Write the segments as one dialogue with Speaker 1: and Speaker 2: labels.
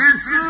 Speaker 1: Mrs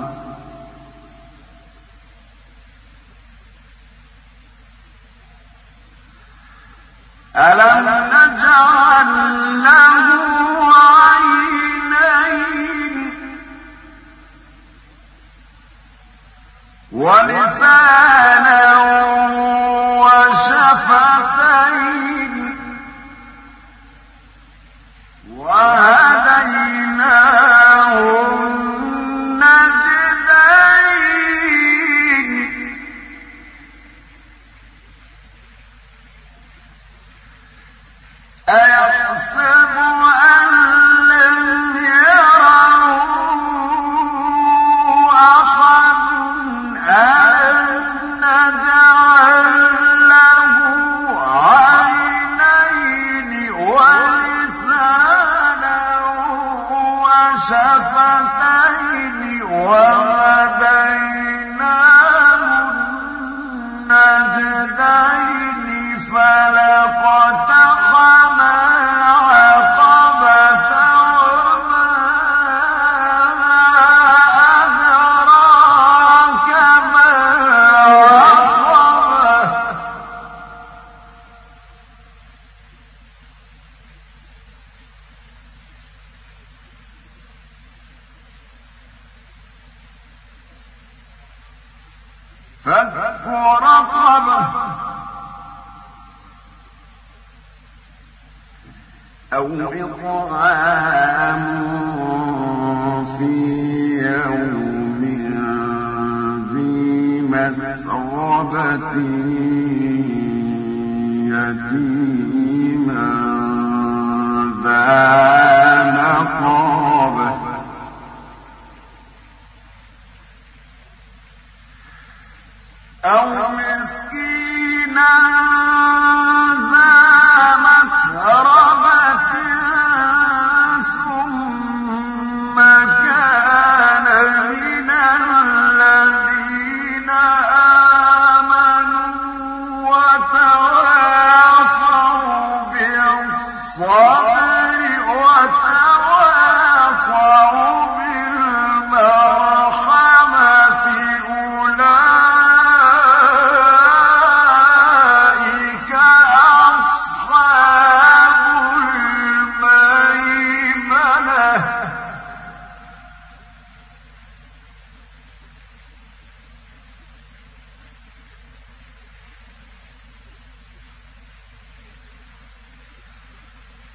Speaker 1: ألم أو إطعام في يوم ذي مسربة يتيما ذا مقربة أو مسكينا